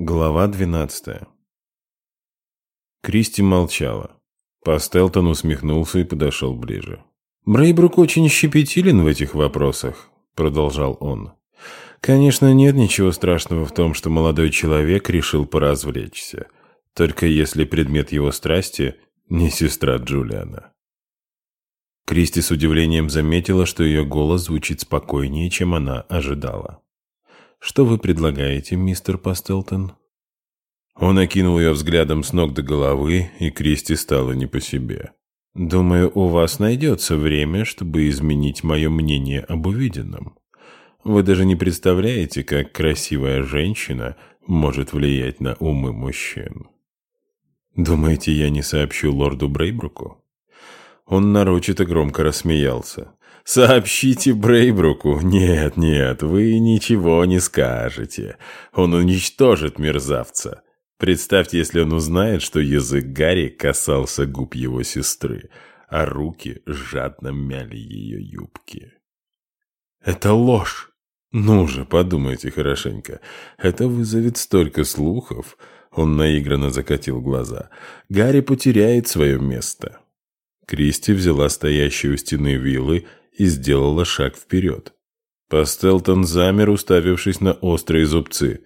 Глава 12 Кристи молчала. Пастелтон усмехнулся и подошел ближе. «Брейбрук очень щепетилен в этих вопросах», — продолжал он. «Конечно, нет ничего страшного в том, что молодой человек решил поразвлечься, только если предмет его страсти не сестра Джулиана». Кристи с удивлением заметила, что ее голос звучит спокойнее, чем она ожидала. Что вы предлагаете, мистер Пастелтон?» Он окинул ее взглядом с ног до головы, и Кристи стало не по себе. «Думаю, у вас найдется время, чтобы изменить мое мнение об увиденном. Вы даже не представляете, как красивая женщина может влиять на умы мужчин. Думаете, я не сообщу лорду Брейбруку?» Он нарочито громко рассмеялся. Сообщите Брейбруку. Нет, нет, вы ничего не скажете. Он уничтожит мерзавца. Представьте, если он узнает, что язык Гарри касался губ его сестры, а руки жадно мяли ее юбки. Это ложь. Ну же, подумайте хорошенько. Это вызовет столько слухов. Он наигранно закатил глаза. Гарри потеряет свое место. Кристи взяла стоящую у стены вилы и сделала шаг вперед. Пастелтон замер, уставившись на острые зубцы.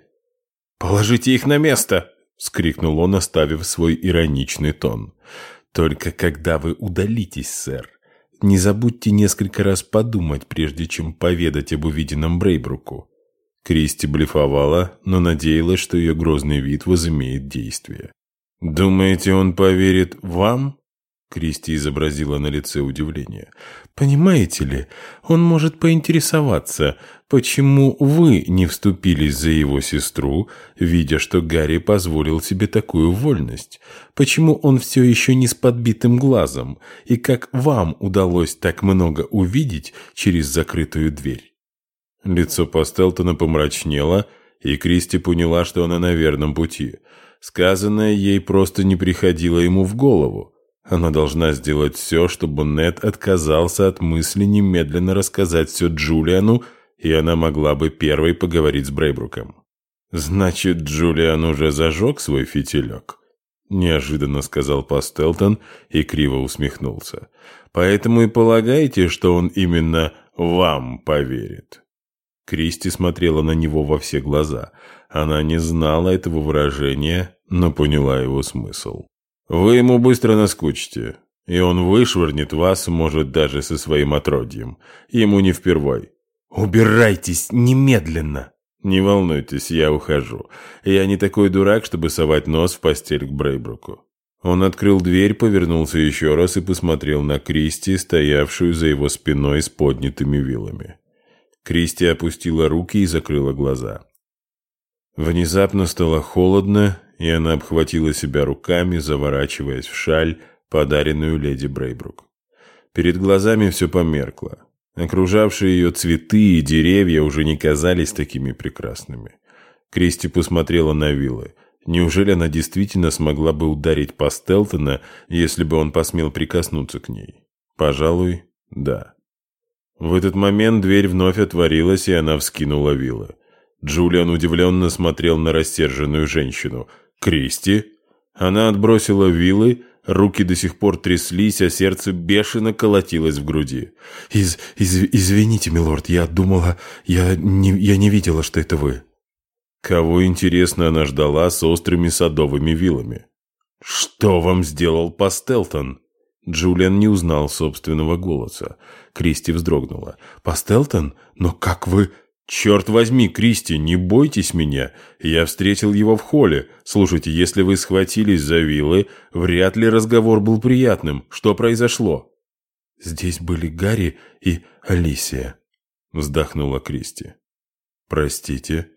«Положите их на место!» — скрикнул он, оставив свой ироничный тон. «Только когда вы удалитесь, сэр, не забудьте несколько раз подумать, прежде чем поведать об увиденном Брейбруку». Кристи блефовала, но надеялась, что ее грозный вид возымеет действие. «Думаете, он поверит вам?» Кристи изобразила на лице удивление. «Понимаете ли, он может поинтересоваться, почему вы не вступились за его сестру, видя, что Гарри позволил себе такую вольность? Почему он все еще не с подбитым глазом? И как вам удалось так много увидеть через закрытую дверь?» Лицо Пастелтона помрачнело, и Кристи поняла, что она на верном пути. Сказанное ей просто не приходило ему в голову. Она должна сделать все, чтобы Нед отказался от мысли немедленно рассказать все Джулиану, и она могла бы первой поговорить с Брейбруком. «Значит, Джулиан уже зажег свой фитилек?» Неожиданно сказал Пастелтон и криво усмехнулся. «Поэтому и полагаете, что он именно вам поверит?» Кристи смотрела на него во все глаза. Она не знала этого выражения, но поняла его смысл. Вы ему быстро наскучите, и он вышвырнет вас, может, даже со своим отродьем. Ему не впервой. «Убирайтесь немедленно!» «Не волнуйтесь, я ухожу. Я не такой дурак, чтобы совать нос в постель к Брейбруку». Он открыл дверь, повернулся еще раз и посмотрел на Кристи, стоявшую за его спиной с поднятыми вилами. Кристи опустила руки и закрыла глаза. Внезапно стало холодно, и она обхватила себя руками, заворачиваясь в шаль, подаренную леди Брейбрук. Перед глазами все померкло. Окружавшие ее цветы и деревья уже не казались такими прекрасными. Кристи посмотрела на виллы. Неужели она действительно смогла бы ударить по Стелтона, если бы он посмел прикоснуться к ней? Пожалуй, да. В этот момент дверь вновь отворилась, и она вскинула вилы. Джулиан удивленно смотрел на рассерженную женщину – Кристи. Она отбросила вилы, руки до сих пор тряслись, а сердце бешено колотилось в груди. «Из, из, «Извините, милорд, я думала... Я не, я не видела, что это вы». Кого, интересно, она ждала с острыми садовыми вилами? «Что вам сделал Пастелтон?» Джулиан не узнал собственного голоса. Кристи вздрогнула. «Пастелтон? Но как вы...» «Черт возьми, Кристи, не бойтесь меня. Я встретил его в холле. Слушайте, если вы схватились за вилы, вряд ли разговор был приятным. Что произошло?» «Здесь были Гарри и Алисия», — вздохнула Кристи. «Простите,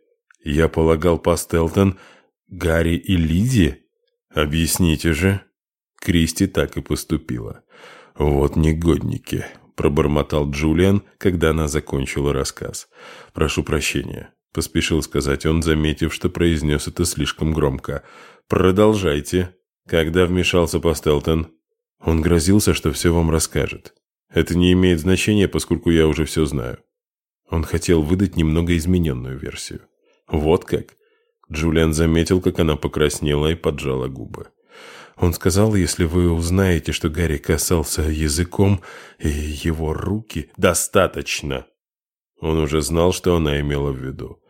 я полагал, Пастелтон, Гарри и Лиди? Объясните же». Кристи так и поступила. «Вот негодники», – пробормотал Джулиан, когда она закончила рассказ. «Прошу прощения», – поспешил сказать он, заметив, что произнес это слишком громко. «Продолжайте». Когда вмешался Пастелтон, он грозился, что все вам расскажет. Это не имеет значения, поскольку я уже все знаю. Он хотел выдать немного измененную версию. Вот как? Джулиан заметил, как она покраснела и поджала губы. Он сказал, если вы узнаете, что Гарри касался языком и его руки... Достаточно! Он уже знал, что она имела в виду.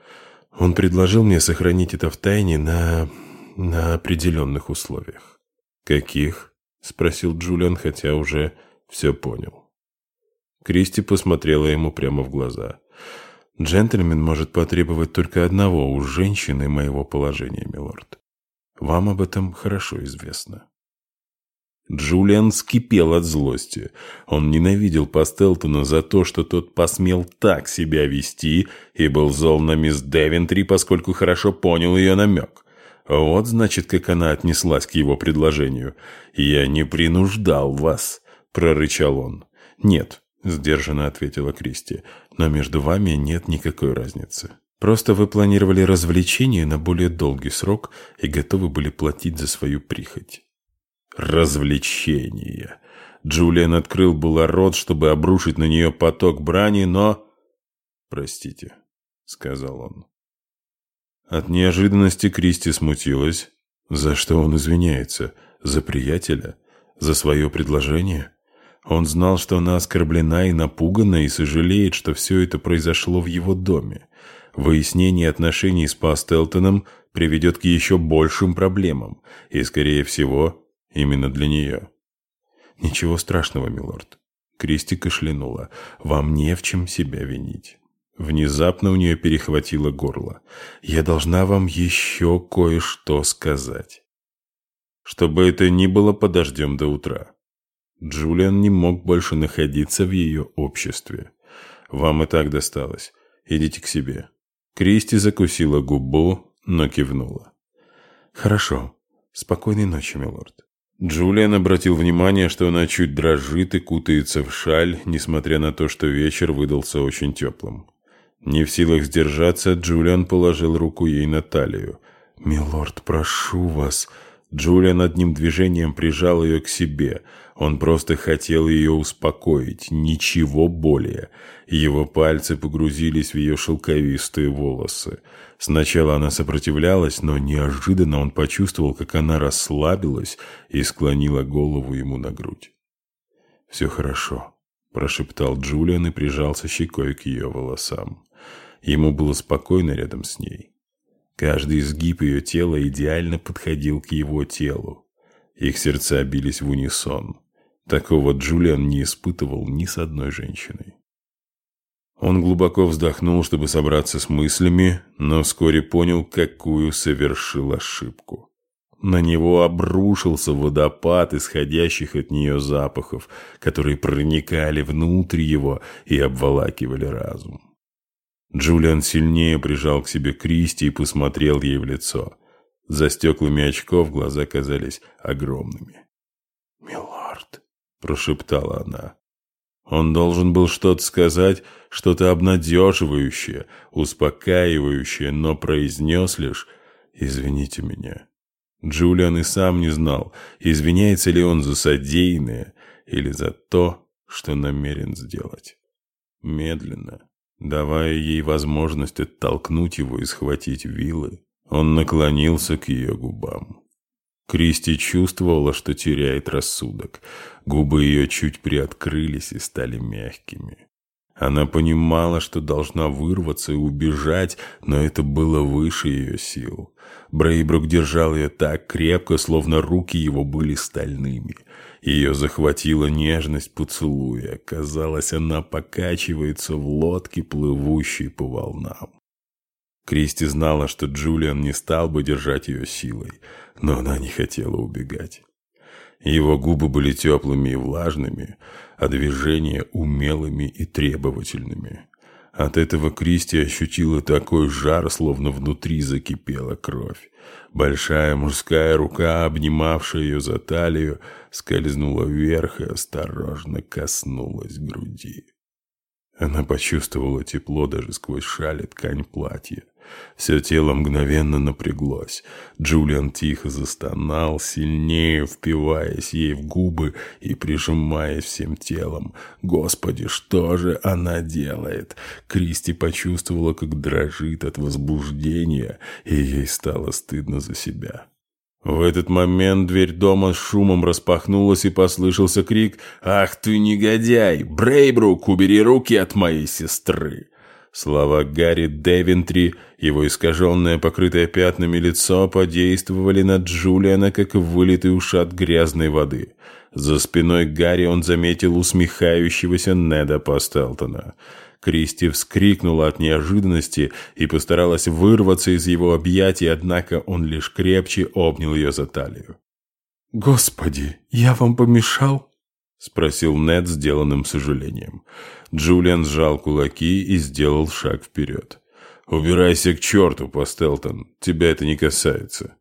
Он предложил мне сохранить это в тайне на... на определенных условиях. «Каких?» – спросил Джулиан, хотя уже все понял. Кристи посмотрела ему прямо в глаза. «Джентльмен может потребовать только одного у женщины моего положения, милорд. Вам об этом хорошо известно». Джулиан скипел от злости. Он ненавидел Пастелтона за то, что тот посмел так себя вести, и был зол на мисс Девентри, поскольку хорошо понял ее намек. Вот, значит, как она отнеслась к его предложению. «Я не принуждал вас», — прорычал он. «Нет», — сдержанно ответила Кристи, «но между вами нет никакой разницы. Просто вы планировали развлечение на более долгий срок и готовы были платить за свою прихоть». Развлечение. Джулиан открыл было рот, чтобы обрушить на нее поток брани, но... «Простите», — сказал он. От неожиданности Кристи смутилась. За что он извиняется? За приятеля? За свое предложение? Он знал, что она оскорблена и напугана, и сожалеет, что все это произошло в его доме. Выяснение отношений с Пастелтоном приведет к еще большим проблемам, и, скорее всего, Именно для нее. Ничего страшного, милорд. Кристи кашлянула. Вам не в чем себя винить. Внезапно у нее перехватило горло. Я должна вам еще кое-что сказать. Чтобы это ни было, подождем до утра. Джулиан не мог больше находиться в ее обществе. Вам и так досталось. Идите к себе. Кристи закусила губу, но кивнула. Хорошо. Спокойной ночи, милорд. Джулиан обратил внимание, что она чуть дрожит и кутается в шаль, несмотря на то, что вечер выдался очень теплым. Не в силах сдержаться, Джулиан положил руку ей на талию. «Милорд, прошу вас!» Джулиан одним движением прижал ее к себе – он просто хотел ее успокоить, ничего более. Его пальцы погрузились в ее шелковистые волосы. Сначала она сопротивлялась, но неожиданно он почувствовал, как она расслабилась и склонила голову ему на грудь. «Все хорошо», – прошептал Джулиан и прижался щекой к ее волосам. Ему было спокойно рядом с ней. Каждый изгиб ее тела идеально подходил к его телу. Их сердца бились в унисон. Такого Джулиан не испытывал ни с одной женщиной. Он глубоко вздохнул, чтобы собраться с мыслями, но вскоре понял, какую совершил ошибку. На него обрушился водопад исходящих от нее запахов, которые проникали внутрь его и обволакивали разум. Джулиан сильнее прижал к себе Кристи и посмотрел ей в лицо. За стеклами очков глаза казались огромными. «Милорд», прошептала она. Он должен был что-то сказать, что-то обнадеживающее, успокаивающее, но произнес лишь «Извините меня». Джулиан и сам не знал, извиняется ли он за содеянное или за то, что намерен сделать. Медленно, давая ей возможность оттолкнуть его и схватить вилы, он наклонился к ее губам. Кристи чувствовала, что теряет рассудок. Губы ее чуть приоткрылись и стали мягкими. Она понимала, что должна вырваться и убежать, но это было выше ее сил. Брейбрук держал ее так крепко, словно руки его были стальными. Ее захватила нежность поцелуя. Казалось, она покачивается в лодке, плывущей по волнам. Кристи знала, что Джулиан не стал бы держать ее силой, но она не хотела убегать. Его губы были теплыми и влажными, а движения умелыми и требовательными. От этого Кристи ощутила такой жар, словно внутри закипела кровь. Большая мужская рука, обнимавшая ее за талию, скользнула вверх и осторожно коснулась груди. Она почувствовала тепло даже сквозь шаль и ткань платья. Все тело мгновенно напряглось. Джулиан тихо застонал, сильнее впиваясь ей в губы и прижимаясь всем телом. Господи, что же она делает? Кристи почувствовала, как дрожит от возбуждения, и ей стало стыдно за себя. В этот момент дверь дома с шумом распахнулась и послышался крик «Ах ты негодяй! Брейбрук, убери руки от моей сестры!» Слова Гарри Девентри, его искаженное, покрытое пятнами лицо, подействовали на Джулиана, как вылитый ушат грязной воды. За спиной Гарри он заметил усмехающегося Неда Пастелтона. Кристи вскрикнула от неожиданности и постаралась вырваться из его объятий, однако он лишь крепче обнял ее за талию. «Господи, я вам помешал?» — спросил Нед сделанным сожалением. Джулиан сжал кулаки и сделал шаг вперед. «Убирайся к черту, Постелтон, тебя это не касается».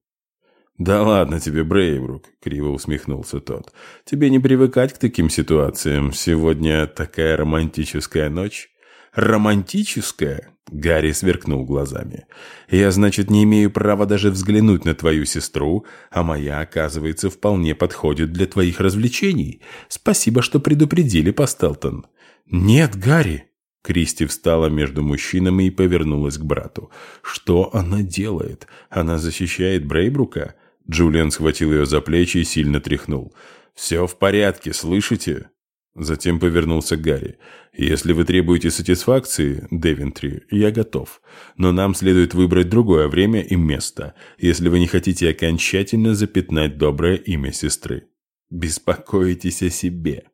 «Да ладно тебе, Брейбрук», — криво усмехнулся тот. «Тебе не привыкать к таким ситуациям. Сегодня такая романтическая ночь». «Романтическая?» — Гарри сверкнул глазами. «Я, значит, не имею права даже взглянуть на твою сестру, а моя, оказывается, вполне подходит для твоих развлечений. Спасибо, что предупредили, Постелтон». «Нет, Гарри!» Кристи встала между мужчинами и повернулась к брату. «Что она делает? Она защищает Брейбрука?» Джулиан схватил ее за плечи и сильно тряхнул. «Все в порядке, слышите?» Затем повернулся к Гарри. «Если вы требуете сатисфакции, Девентри, я готов. Но нам следует выбрать другое время и место, если вы не хотите окончательно запятнать доброе имя сестры. Беспокойтесь о себе».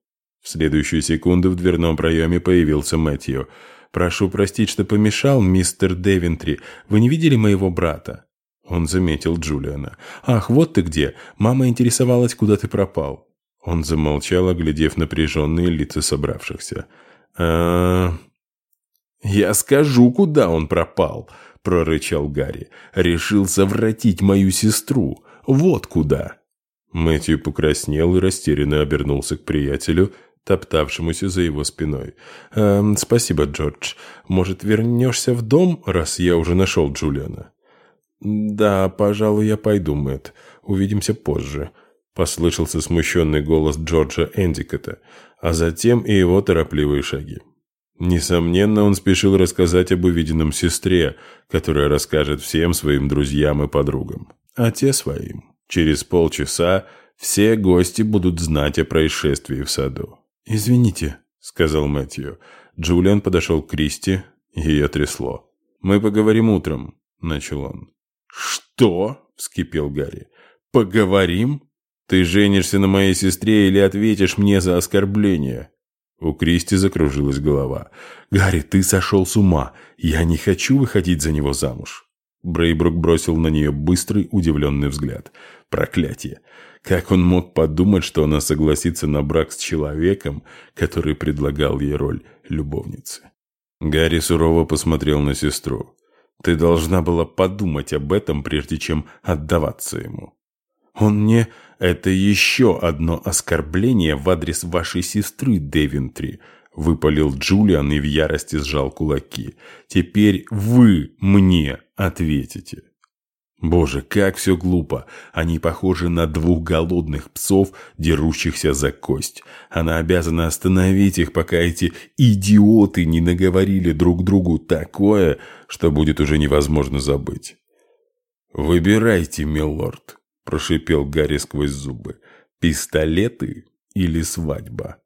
В следующую секунду в дверном проеме появился Мэтью. «Прошу простить, что помешал, мистер Девентри. Вы не видели моего брата?» Он заметил Джулиана. «Ах, вот ты где! Мама интересовалась, куда ты пропал». Он замолчал, оглядев напряженные лица собравшихся. «А... «Я скажу, куда он пропал», — прорычал Гарри. «Решил совратить мою сестру. Вот куда». Мэтью покраснел и растерянно обернулся к приятелю, топтавшемуся за его спиной. «Эм, «Спасибо, Джордж. Может, вернешься в дом, раз я уже нашел Джулиана?» «Да, пожалуй, я пойду, Мэтт. Увидимся позже», — послышался смущенный голос Джорджа Эндикота, а затем и его торопливые шаги. Несомненно, он спешил рассказать об увиденном сестре, которая расскажет всем своим друзьям и подругам, а те своим. Через полчаса все гости будут знать о происшествии в саду. «Извините», — сказал Мэтью. Джулиан подошел к Кристи, ее трясло. «Мы поговорим утром», — начал он. «Что?» — вскипел Гарри. «Поговорим? Ты женишься на моей сестре или ответишь мне за оскорбление?» У Кристи закружилась голова. «Гарри, ты сошел с ума. Я не хочу выходить за него замуж». Брейбрук бросил на нее быстрый, удивленный взгляд. «Проклятие! Как он мог подумать, что она согласится на брак с человеком, который предлагал ей роль любовницы? Гарри сурово посмотрел на сестру. «Ты должна была подумать об этом, прежде чем отдаваться ему». «Он не... Это еще одно оскорбление в адрес вашей сестры, Девинтри», — выпалил Джулиан и в ярости сжал кулаки. «Теперь вы мне ответите». Боже, как все глупо. Они похожи на двух голодных псов, дерущихся за кость. Она обязана остановить их, пока эти идиоты не наговорили друг другу такое, что будет уже невозможно забыть. «Выбирайте, милорд», – прошипел Гарри сквозь зубы. «Пистолеты или свадьба?»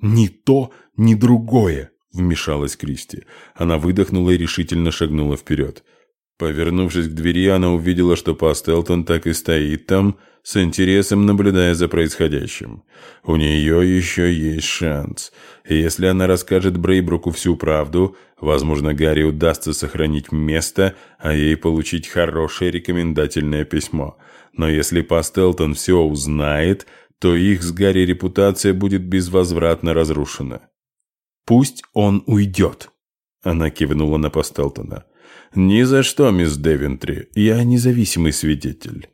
«Ни то, ни другое», – вмешалась Кристи. Она выдохнула и решительно шагнула вперед. Повернувшись к двери, она увидела, что Пастелтон так и стоит там, с интересом наблюдая за происходящим. У нее еще есть шанс. И если она расскажет Брейбруку всю правду, возможно, Гарри удастся сохранить место, а ей получить хорошее рекомендательное письмо. Но если Пастелтон все узнает, то их с Гарри репутация будет безвозвратно разрушена. «Пусть он уйдет», — она кивнула на Пастелтона. «Ни за что, мисс Девентри, я независимый свидетель».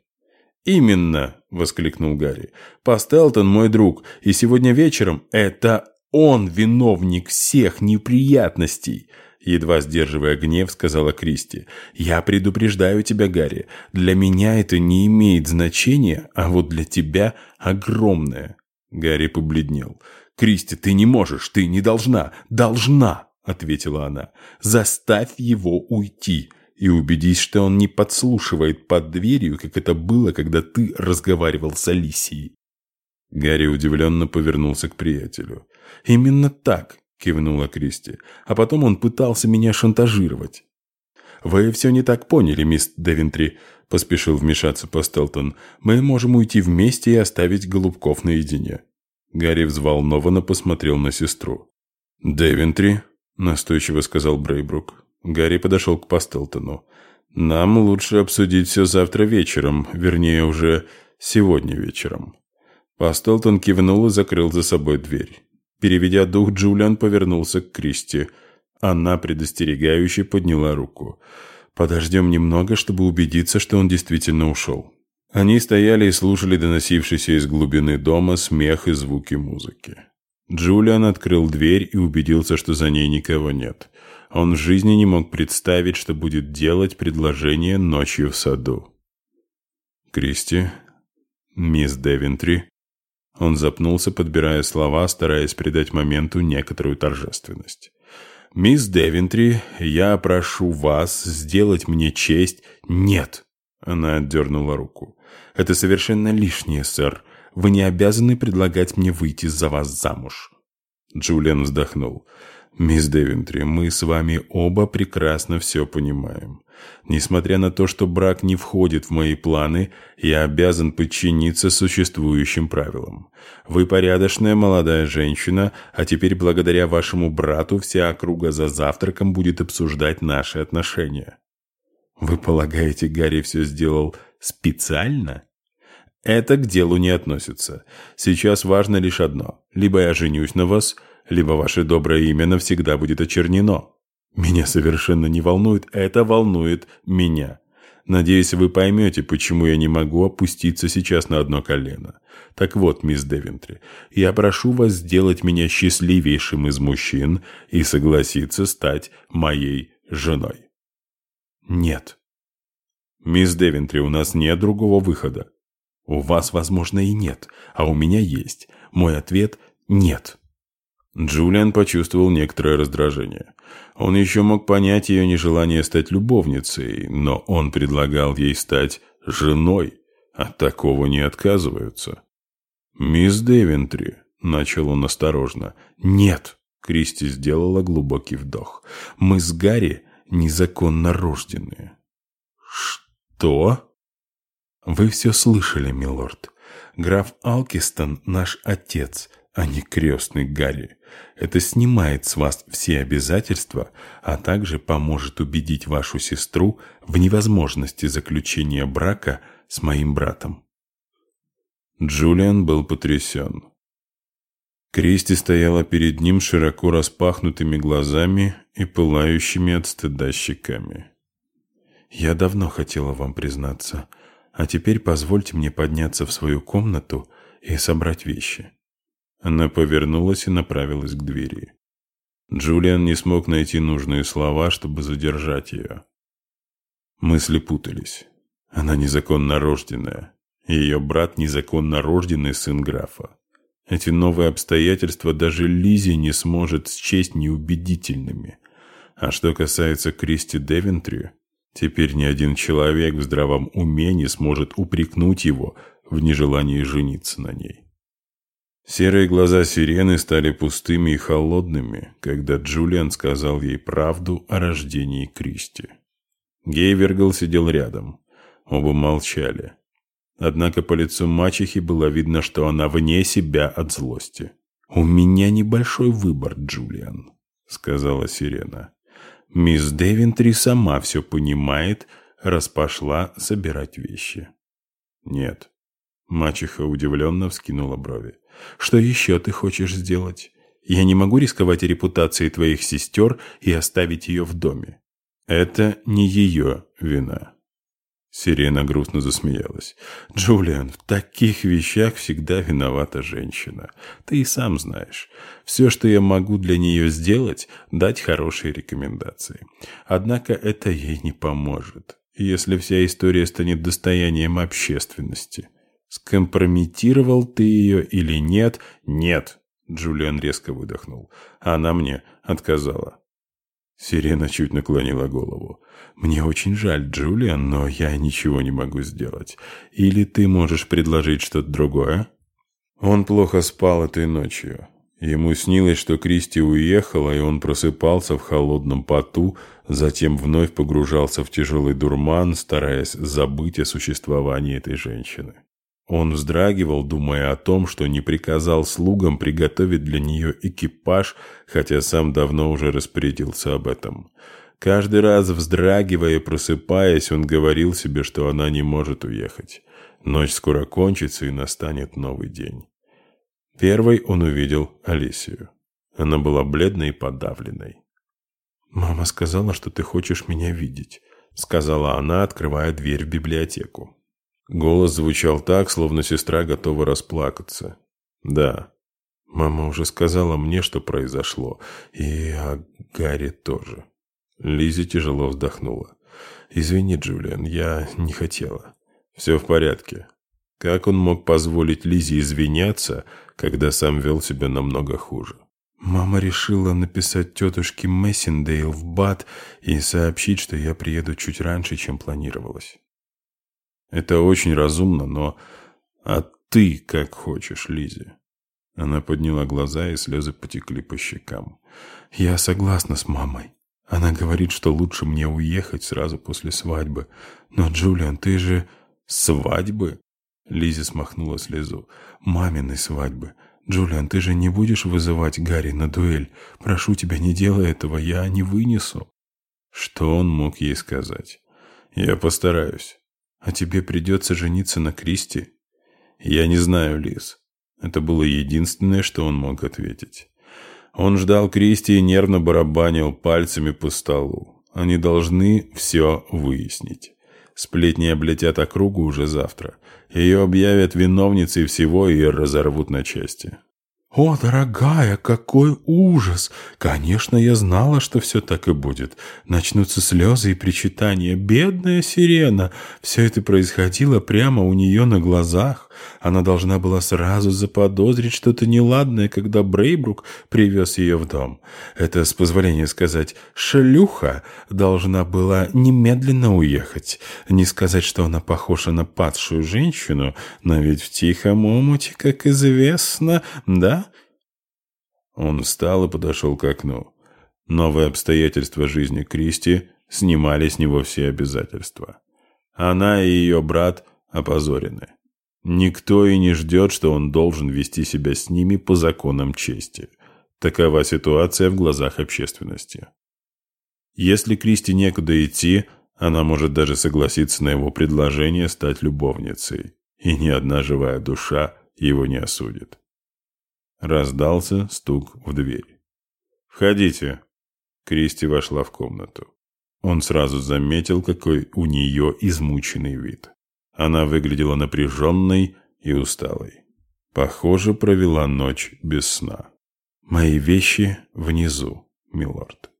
«Именно!» – воскликнул Гарри. «Пастелтон мой друг, и сегодня вечером это Он виновник всех неприятностей!» Едва сдерживая гнев, сказала Кристи. «Я предупреждаю тебя, Гарри. Для меня это не имеет значения, а вот для тебя огромное». Гарри побледнел. «Кристи, ты не можешь, ты не должна, должна!» Ответила она. «Заставь его уйти и убедись, что он не подслушивает под дверью, как это было, когда ты разговаривал с Алисией». Гарри удивленно повернулся к приятелю. «Именно так», — кивнула Кристи. «А потом он пытался меня шантажировать». «Вы все не так поняли, мисс Девентри», — поспешил вмешаться Постелтон. «Мы можем уйти вместе и оставить Голубков наедине». Гарри взволнованно посмотрел на сестру. «Девентри», — настойчиво сказал Брейбрук. Гарри подошел к Постелтону. «Нам лучше обсудить все завтра вечером, вернее, уже сегодня вечером». Пастелтон кивнул и закрыл за собой дверь. Переведя дух, Джулиан повернулся к Кристи. Она предостерегающе подняла руку. «Подождем немного, чтобы убедиться, что он действительно ушел». Они стояли и слушали доносившийся из глубины дома смех и звуки музыки. Джулиан открыл дверь и убедился, что за ней никого нет. Он в жизни не мог представить, что будет делать предложение ночью в саду. «Кристи, мисс Девентри», он запнулся, подбирая слова, стараясь придать моменту некоторую торжественность. «Мисс Девентри, я прошу вас сделать мне честь...» «Нет!» Она отдернула руку. «Это совершенно лишнее, сэр. Вы не обязаны предлагать мне выйти за вас замуж». Джулиан вздохнул. «Мисс Девентри, мы с вами оба прекрасно все понимаем. Несмотря на то, что брак не входит в мои планы, я обязан подчиниться существующим правилам. Вы порядочная молодая женщина, а теперь благодаря вашему брату вся округа за завтраком будет обсуждать наши отношения». «Вы полагаете, Гарри все сделал специально?» «Это к делу не относится. Сейчас важно лишь одно. Либо я женюсь на вас, либо ваше доброе имя навсегда будет очернено. Меня совершенно не волнует, это волнует меня. Надеюсь, вы поймете, почему я не могу опуститься сейчас на одно колено. Так вот, мисс Девентри, я прошу вас сделать меня счастливейшим из мужчин и согласиться стать моей женой. Нет. Мисс Девентри, у нас нет другого выхода. У вас, возможно, и нет, а у меня есть. Мой ответ – нет. Джулиан почувствовал некоторое раздражение. Он еще мог понять ее нежелание стать любовницей, но он предлагал ей стать женой. От такого не отказываются. «Мисс Девентри», — начал он осторожно. «Нет», — Кристи сделала глубокий вдох. «Мы с Гарри незаконно рожденные». «Что?» «Вы все слышали, милорд. Граф Алкистон — наш отец, а не крестный Гарри. Это снимает с вас все обязательства, а также поможет убедить вашу сестру в невозможности заключения брака с моим братом». Джулиан был потрясен. Кристи стояла перед ним широко распахнутыми глазами и пылающими от стыда щеками. «Я давно хотела вам признаться, а теперь позвольте мне подняться в свою комнату и собрать вещи». Она повернулась и направилась к двери. Джулиан не смог найти нужные слова, чтобы задержать ее. Мысли путались. Она незаконно рожденная. Ее брат незаконно рожденный сын графа. Эти новые обстоятельства даже Лизи не сможет счесть неубедительными. А что касается Кристи Девентри, теперь ни один человек в здравом уме не сможет упрекнуть его в нежелании жениться на ней. Серые глаза сирены стали пустыми и холодными, когда Джулиан сказал ей правду о рождении Кристи. Гейвергл сидел рядом. Оба молчали. Однако по лицу мачехи было видно, что она вне себя от злости. «У меня небольшой выбор, Джулиан», — сказала сирена. «Мисс Девентри сама все понимает, раз пошла собирать вещи». «Нет». Мачеха удивленно вскинула брови. Что еще ты хочешь сделать? Я не могу рисковать репутацией твоих сестер и оставить ее в доме. Это не ее вина. Сирена грустно засмеялась. «Джулиан, в таких вещах всегда виновата женщина. Ты и сам знаешь. Все, что я могу для нее сделать, дать хорошие рекомендации. Однако это ей не поможет, если вся история станет достоянием общественности. Скомпрометировал ты ее или нет? Нет!» Джулиан резко выдохнул. Она мне отказала. Сирена чуть наклонила голову. «Мне очень жаль, Джулиан, но я ничего не могу сделать. Или ты можешь предложить что-то другое?» Он плохо спал этой ночью. Ему снилось, что Кристи уехала, и он просыпался в холодном поту, затем вновь погружался в тяжелый дурман, стараясь забыть о существовании этой женщины. Он вздрагивал, думая о том, что не приказал слугам приготовить для нее экипаж, хотя сам давно уже распорядился об этом. Каждый раз вздрагивая и просыпаясь, он говорил себе, что она не может уехать. Ночь скоро кончится и настанет новый день. Первой он увидел Алисию. Она была бледной и подавленной. «Мама сказала, что ты хочешь меня видеть», — сказала она, открывая дверь в библиотеку. Голос звучал так, словно сестра готова расплакаться. «Да, мама уже сказала мне, что произошло, и о Гарри тоже». Лизи тяжело вздохнула. «Извини, Джулиан, я не хотела». «Все в порядке». Как он мог позволить Лизе извиняться, когда сам вел себя намного хуже? Мама решила написать тетушке Мессиндейл в БАД и сообщить, что я приеду чуть раньше, чем планировалось. Это очень разумно, но... А ты как хочешь, Лизи. Она подняла глаза, и слезы потекли по щекам. Я согласна с мамой. Она говорит, что лучше мне уехать сразу после свадьбы. Но, Джулиан, ты же... Свадьбы? Лизи смахнула слезу. Маминой свадьбы. Джулиан, ты же не будешь вызывать Гарри на дуэль? Прошу тебя, не делай этого, я не вынесу. Что он мог ей сказать? Я постараюсь. А тебе придется жениться на Кристи? Я не знаю, Лиз. Это было единственное, что он мог ответить. Он ждал Кристи и нервно барабанил пальцами по столу. Они должны все выяснить. Сплетни облетят округу уже завтра. Ее объявят виновницей всего и разорвут на части. «О, дорогая, какой ужас! Конечно, я знала, что все так и будет. Начнутся слезы и причитания. Бедная сирена! Все это происходило прямо у нее на глазах. Она должна была сразу заподозрить что-то неладное, когда Брейбрук привез ее в дом. Это, с позволения сказать, шлюха должна была немедленно уехать. Не сказать, что она похожа на падшую женщину, но ведь в тихом омуте, как известно, да? Он встал и подошел к окну. Новые обстоятельства жизни Кристи снимали с него все обязательства. Она и ее брат опозорены. Никто и не ждет, что он должен вести себя с ними по законам чести. Такова ситуация в глазах общественности. Если Кристи некуда идти, она может даже согласиться на его предложение стать любовницей, и ни одна живая душа его не осудит. Раздался стук в дверь. «Входите!» Кристи вошла в комнату. Он сразу заметил, какой у нее измученный вид. Она выглядела напряженной и усталой. Похоже, провела ночь без сна. «Мои вещи внизу, милорд».